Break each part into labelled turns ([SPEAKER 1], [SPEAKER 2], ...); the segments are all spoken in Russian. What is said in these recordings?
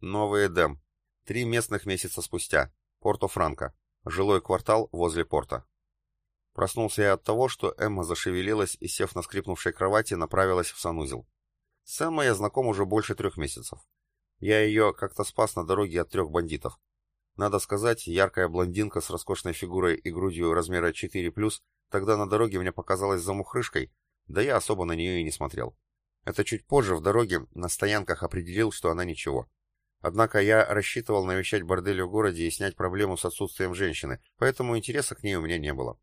[SPEAKER 1] Новый Эдем. Три местных месяца спустя. Порто-Франко. Жилой квартал возле порта. Проснулся я от того, что Эмма зашевелилась и, сев на скрипнувшей кровати, направилась в санузел. С Эммой я знаком уже больше трех месяцев. Я ее как-то спас на дороге от трех бандитов. Надо сказать, яркая блондинка с роскошной фигурой и грудью размера 4+, тогда на дороге мне показалась замухрышкой, да я особо на нее и не смотрел. Это чуть позже в дороге на стоянках определил, что она ничего. Однако я рассчитывал навещать бордель в городе и снять проблему с отсутствием женщины, поэтому интереса к ней у меня не было.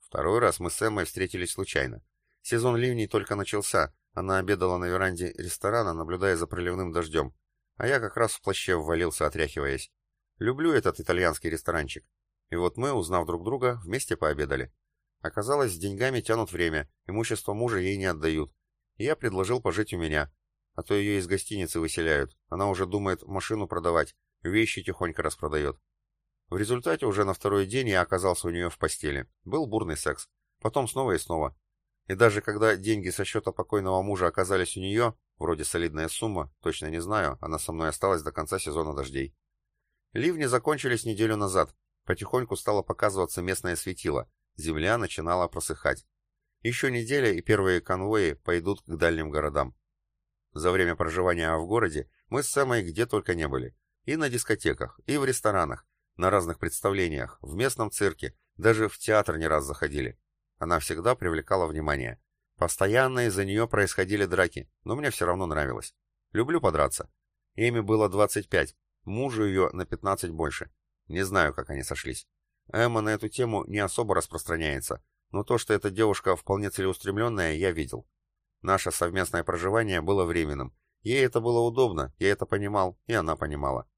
[SPEAKER 1] Второй раз мы с Эммой встретились случайно. Сезон ливней только начался, она обедала на веранде ресторана, наблюдая за проливным дождем, а я как раз в плаще ввалился, отряхиваясь. Люблю этот итальянский ресторанчик. И вот мы, узнав друг друга, вместе пообедали. Оказалось, с деньгами тянут время, имущество мужа ей не отдают. И я предложил пожить у меня, а то ее из гостиницы выселяют. Она уже думает машину продавать, вещи тихонько распродает. В результате уже на второй день я оказался у нее в постели. Был бурный секс. Потом снова и снова. И даже когда деньги со счета покойного мужа оказались у нее, вроде солидная сумма, точно не знаю, она со мной осталась до конца сезона дождей. Ливни закончились неделю назад. Потихоньку стало показываться местное светило. Земля начинала просыхать. Еще неделя, и первые конвои пойдут к дальним городам. За время проживания в городе мы с Сэмой где только не были. И на дискотеках, и в ресторанах, на разных представлениях, в местном цирке, даже в театр не раз заходили. Она всегда привлекала внимание. Постоянно из-за нее происходили драки, но мне все равно нравилось. Люблю подраться. Эми было 25, мужу ее на 15 больше. Не знаю, как они сошлись. Эмма на эту тему не особо распространяется, но то, что эта девушка вполне целеустремленная, я видел. Наше совместное проживание было временным. Ей это было удобно, я это понимал, и она понимала.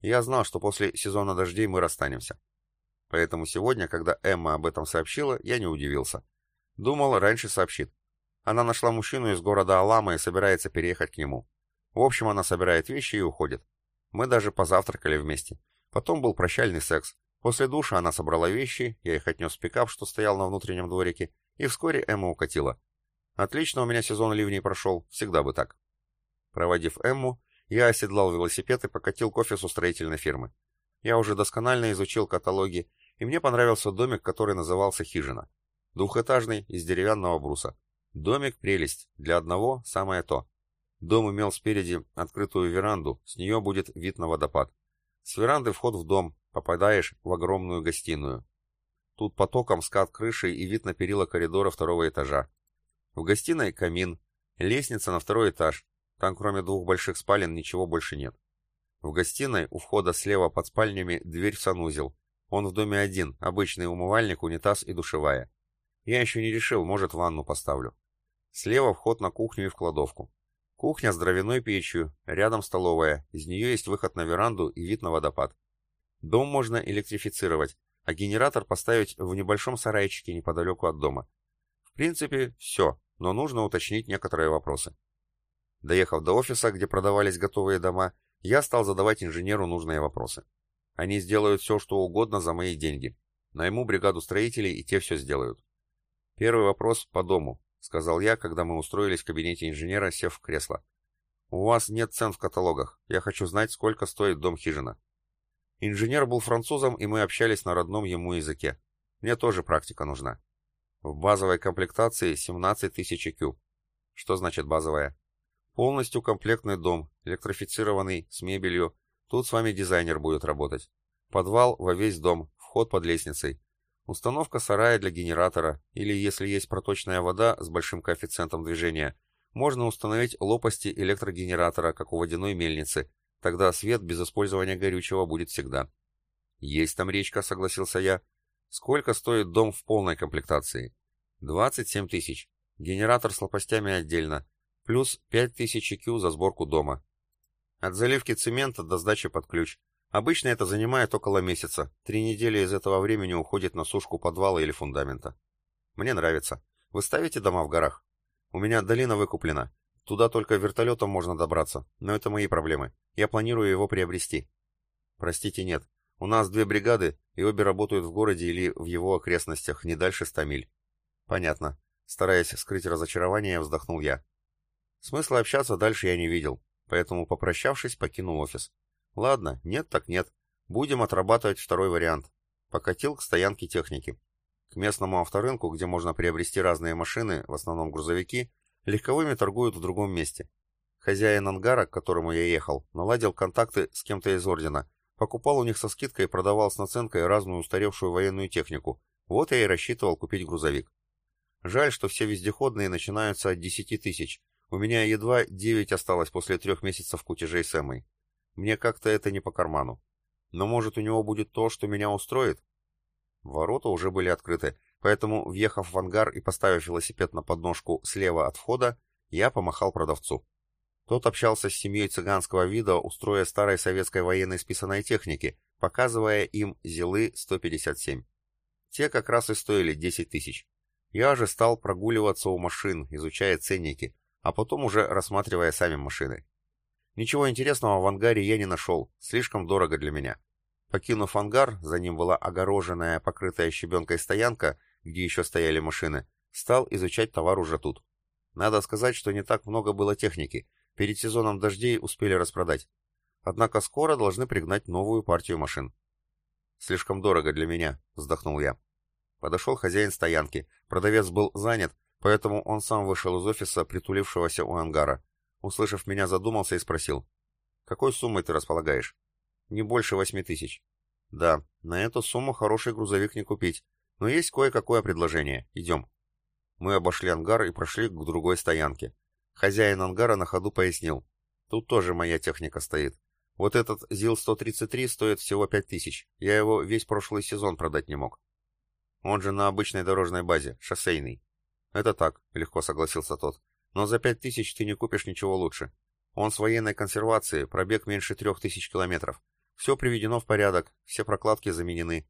[SPEAKER 1] Я знал, что после сезона дождей мы расстанемся. Поэтому сегодня, когда Эмма об этом сообщила, я не удивился. Думал, раньше сообщит. Она нашла мужчину из города Алама и собирается переехать к нему. В общем, она собирает вещи и уходит. Мы даже позавтракали вместе. Потом был прощальный секс. После душа она собрала вещи, я их отнес в пикап, что стоял на внутреннем дворике, и вскоре Эмма укатила. Отлично у меня сезон ливней прошел, всегда бы так. Проводив Эмму, я оседлал велосипед и покатил к офису строительной фирмы. Я уже досконально изучил каталоги, и мне понравился домик, который назывался «Хижина». Двухэтажный, из деревянного бруса. Домик прелесть, для одного самое то. Дом имел спереди открытую веранду, с нее будет вид на водопад. С веранды вход в дом, попадаешь в огромную гостиную. Тут потоком скат крыши и вид на перила коридора второго этажа. В гостиной камин, лестница на второй этаж, там кроме двух больших спален ничего больше нет. В гостиной у входа слева под спальнями дверь в санузел. Он в доме один, обычный умывальник, унитаз и душевая. Я еще не решил, может ванну поставлю. Слева вход на кухню и в кладовку. Кухня с дровяной печью, рядом столовая, из нее есть выход на веранду и вид на водопад. Дом можно электрифицировать, а генератор поставить в небольшом сарайчике неподалеку от дома. В принципе, все, но нужно уточнить некоторые вопросы. Доехав до офиса, где продавались готовые дома, я стал задавать инженеру нужные вопросы. Они сделают все, что угодно за мои деньги. Найму бригаду строителей, и те все сделают. Первый вопрос по дому, сказал я, когда мы устроились в кабинете инженера, сев в кресло. У вас нет цен в каталогах. Я хочу знать, сколько стоит дом-хижина. Инженер был французом, и мы общались на родном ему языке. Мне тоже практика нужна. В базовой комплектации 17 тысяч IQ. Что значит базовая? Полностью комплектный дом, электрифицированный, с мебелью. Тут с вами дизайнер будет работать. Подвал во весь дом, вход под лестницей. Установка сарая для генератора, или если есть проточная вода с большим коэффициентом движения, можно установить лопасти электрогенератора, как у водяной мельницы. Тогда свет без использования горючего будет всегда. Есть там речка, согласился я. Сколько стоит дом в полной комплектации? 27 тысяч. Генератор с лопастями отдельно плюс 5000 IQ за сборку дома. От заливки цемента до сдачи под ключ. Обычно это занимает около месяца. Три недели из этого времени уходит на сушку подвала или фундамента. Мне нравится. Вы ставите дома в горах? У меня долина выкуплена. Туда только вертолетом можно добраться, но это мои проблемы. Я планирую его приобрести. Простите, нет. У нас две бригады, и обе работают в городе или в его окрестностях, не дальше ста миль. Понятно. Стараясь скрыть разочарование, вздохнул я. Смысла общаться дальше я не видел, поэтому, попрощавшись, покинул офис. Ладно, нет так нет. Будем отрабатывать второй вариант. Покатил к стоянке техники. К местному авторынку, где можно приобрести разные машины, в основном грузовики, легковыми торгуют в другом месте. Хозяин ангара, к которому я ехал, наладил контакты с кем-то из ордена, покупал у них со скидкой и продавал с наценкой разную устаревшую военную технику. Вот я и рассчитывал купить грузовик. Жаль, что все вездеходные начинаются от 10 тысяч. У меня едва 9 осталось после трех месяцев кутежей с Эммой. Мне как-то это не по карману. Но может у него будет то, что меня устроит? Ворота уже были открыты, поэтому, въехав в ангар и поставив велосипед на подножку слева от входа, я помахал продавцу. Тот общался с семьей цыганского вида, устроя старой советской военной списанной техники, показывая им ЗИЛы-157. Те как раз и стоили 10 тысяч. Я же стал прогуливаться у машин, изучая ценники, а потом уже рассматривая сами машины. Ничего интересного в ангаре я не нашел, слишком дорого для меня. Покинув ангар, за ним была огороженная, покрытая щебенкой стоянка, где еще стояли машины, стал изучать товар уже тут. Надо сказать, что не так много было техники, перед сезоном дождей успели распродать. Однако скоро должны пригнать новую партию машин. «Слишком дорого для меня», — вздохнул я. Подошел хозяин стоянки, продавец был занят, поэтому он сам вышел из офиса, притулившегося у ангара. Услышав меня, задумался и спросил. «Какой суммой ты располагаешь?» Не больше восьми тысяч. Да, на эту сумму хороший грузовик не купить. Но есть кое-какое предложение. Идем. Мы обошли ангар и прошли к другой стоянке. Хозяин ангара на ходу пояснил. Тут тоже моя техника стоит. Вот этот ЗИЛ-133 стоит всего пять тысяч. Я его весь прошлый сезон продать не мог. Он же на обычной дорожной базе, шоссейный. Это так, легко согласился тот. Но за пять тысяч ты не купишь ничего лучше. Он с военной консервацией, пробег меньше трех тысяч километров. Все приведено в порядок, все прокладки заменены.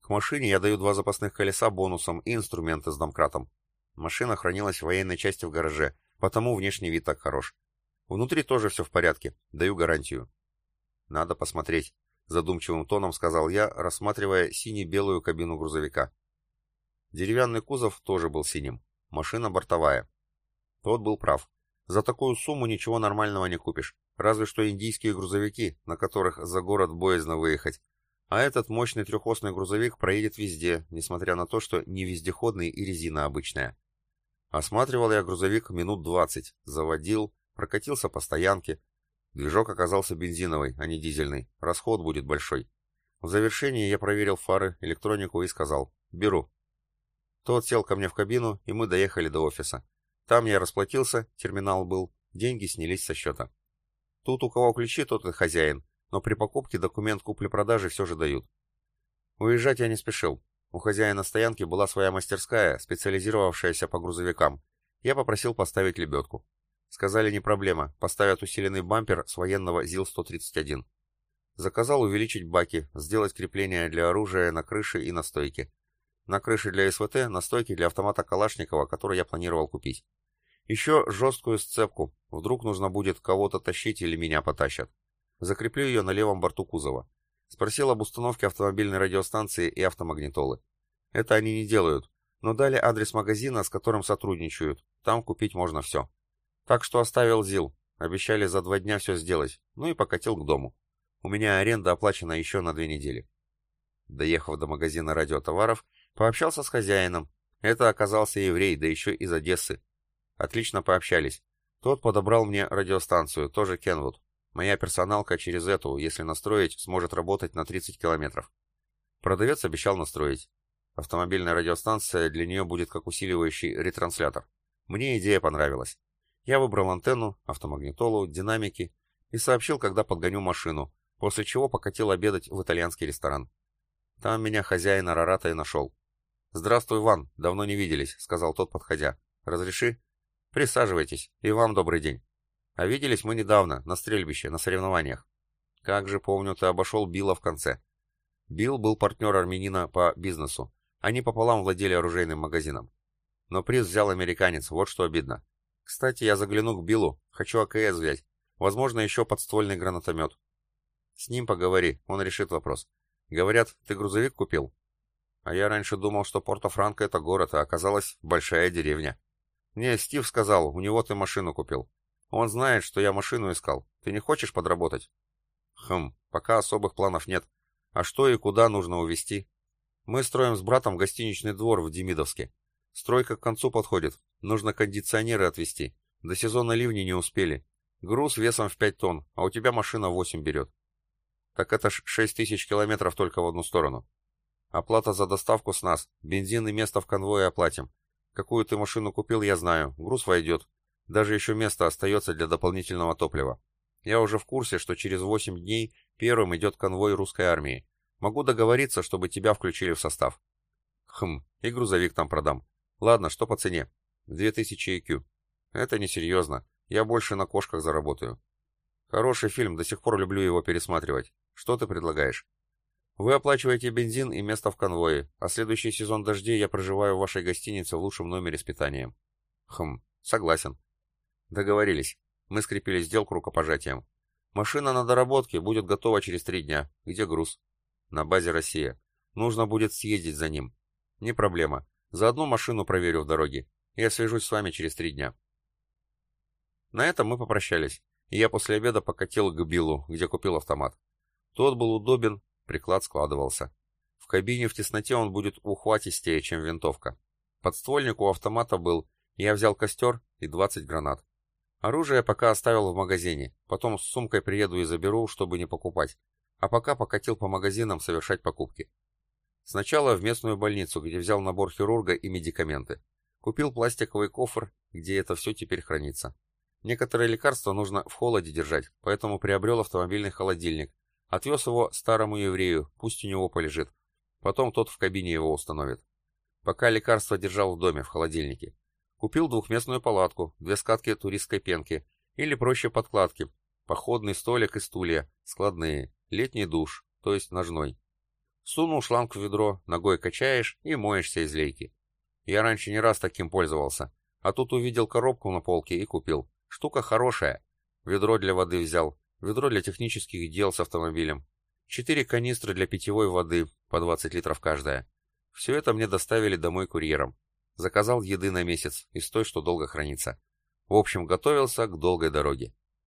[SPEAKER 1] К машине я даю два запасных колеса бонусом и инструменты с домкратом. Машина хранилась в военной части в гараже, потому внешний вид так хорош. Внутри тоже все в порядке, даю гарантию. Надо посмотреть, задумчивым тоном сказал я, рассматривая сине-белую кабину грузовика. Деревянный кузов тоже был синим, машина бортовая. Тот был прав. За такую сумму ничего нормального не купишь. Разве что индийские грузовики, на которых за город боязно выехать. А этот мощный трехосный грузовик проедет везде, несмотря на то, что не вездеходный и резина обычная. Осматривал я грузовик минут двадцать, заводил, прокатился по стоянке. Движок оказался бензиновый, а не дизельный. Расход будет большой. В завершении я проверил фары, электронику и сказал «Беру». Тот сел ко мне в кабину, и мы доехали до офиса. Там я расплатился, терминал был, деньги снялись со счета. Тут у кого ключи, тот и хозяин, но при покупке документ купли-продажи все же дают. Уезжать я не спешил. У хозяина стоянки была своя мастерская, специализировавшаяся по грузовикам. Я попросил поставить лебедку. Сказали, не проблема, поставят усиленный бампер с военного ЗИЛ-131. Заказал увеличить баки, сделать крепления для оружия на крыше и на стойке. На крыше для СВТ, на стойке для автомата Калашникова, который я планировал купить. Еще жесткую сцепку, вдруг нужно будет кого-то тащить или меня потащат. Закреплю ее на левом борту кузова. Спросил об установке автомобильной радиостанции и автомагнитолы. Это они не делают, но дали адрес магазина, с которым сотрудничают. Там купить можно все. Так что оставил ЗИЛ. Обещали за два дня все сделать. Ну и покатил к дому. У меня аренда оплачена еще на две недели. Доехав до магазина радиотоваров, пообщался с хозяином. Это оказался еврей, да еще из Одессы. Отлично пообщались. Тот подобрал мне радиостанцию, тоже Кенвуд. Моя персоналка через эту, если настроить, сможет работать на 30 километров. Продавец обещал настроить. Автомобильная радиостанция для нее будет как усиливающий ретранслятор. Мне идея понравилась. Я выбрал антенну, автомагнитолу, динамики и сообщил, когда подгоню машину, после чего покатил обедать в итальянский ресторан. Там меня хозяин Арарата и нашел. «Здравствуй, Ван, давно не виделись», — сказал тот, подходя. «Разреши?» Присаживайтесь, и вам добрый день. А виделись мы недавно, на стрельбище, на соревнованиях. Как же помню, ты обошел Билла в конце. Билл был партнер армянина по бизнесу. Они пополам владели оружейным магазином. Но приз взял американец, вот что обидно. Кстати, я загляну к Биллу, хочу АКС взять. Возможно, еще подствольный гранатомет. С ним поговори, он решит вопрос. Говорят, ты грузовик купил? А я раньше думал, что Порто-Франко это город, а оказалось большая деревня. «Не, Стив сказал, у него ты машину купил. Он знает, что я машину искал. Ты не хочешь подработать?» Хм, пока особых планов нет. А что и куда нужно увезти? Мы строим с братом гостиничный двор в Демидовске. Стройка к концу подходит. Нужно кондиционеры отвезти. До сезона ливней не успели. Груз весом в 5 тонн, а у тебя машина 8 берет. Так это ж 6 тысяч километров только в одну сторону. Оплата за доставку с нас. Бензин и место в конвое оплатим. Какую ты машину купил, я знаю. Груз войдет. Даже еще место остается для дополнительного топлива. Я уже в курсе, что через 8 дней первым идет конвой русской армии. Могу договориться, чтобы тебя включили в состав. Хм, и грузовик там продам. Ладно, что по цене? 2000 IQ. Это несерьезно. Я больше на кошках заработаю. Хороший фильм, до сих пор люблю его пересматривать. Что ты предлагаешь? Вы оплачиваете бензин и место в конвое, а следующий сезон дождей я проживаю в вашей гостинице в лучшем номере с питанием. Хм, согласен. Договорились. Мы скрепили сделку рукопожатием. Машина на доработке будет готова через три дня. Где груз? На базе «Россия». Нужно будет съездить за ним. Не проблема. Заодно машину проверю в дороге. Я свяжусь с вами через три дня. На этом мы попрощались, и я после обеда покатил к Биллу, где купил автомат. Тот был удобен, приклад складывался. В кабине в тесноте он будет ухватистее, чем винтовка. Подствольник у автомата был, я взял костер и 20 гранат. Оружие пока оставил в магазине, потом с сумкой приеду и заберу, чтобы не покупать. А пока покатил по магазинам совершать покупки. Сначала в местную больницу, где взял набор хирурга и медикаменты. Купил пластиковый кофр, где это все теперь хранится. Некоторые лекарства нужно в холоде держать, поэтому приобрел автомобильный холодильник. Отвез его старому еврею, пусть у него полежит. Потом тот в кабине его установит. Пока лекарства держал в доме, в холодильнике. Купил двухместную палатку, две скатки туристской пенки, или проще подкладки, походный столик и стулья, складные, летний душ, то есть ножной. Сунул шланг в ведро, ногой качаешь и моешься из лейки. Я раньше не раз таким пользовался, а тут увидел коробку на полке и купил. Штука хорошая. Ведро для воды взял, ведро для технических дел с автомобилем. Четыре канистры для питьевой воды, по 20 литров каждая. Все это мне доставили домой курьером. Заказал еды на месяц, из той, что долго хранится. В общем, готовился к долгой дороге.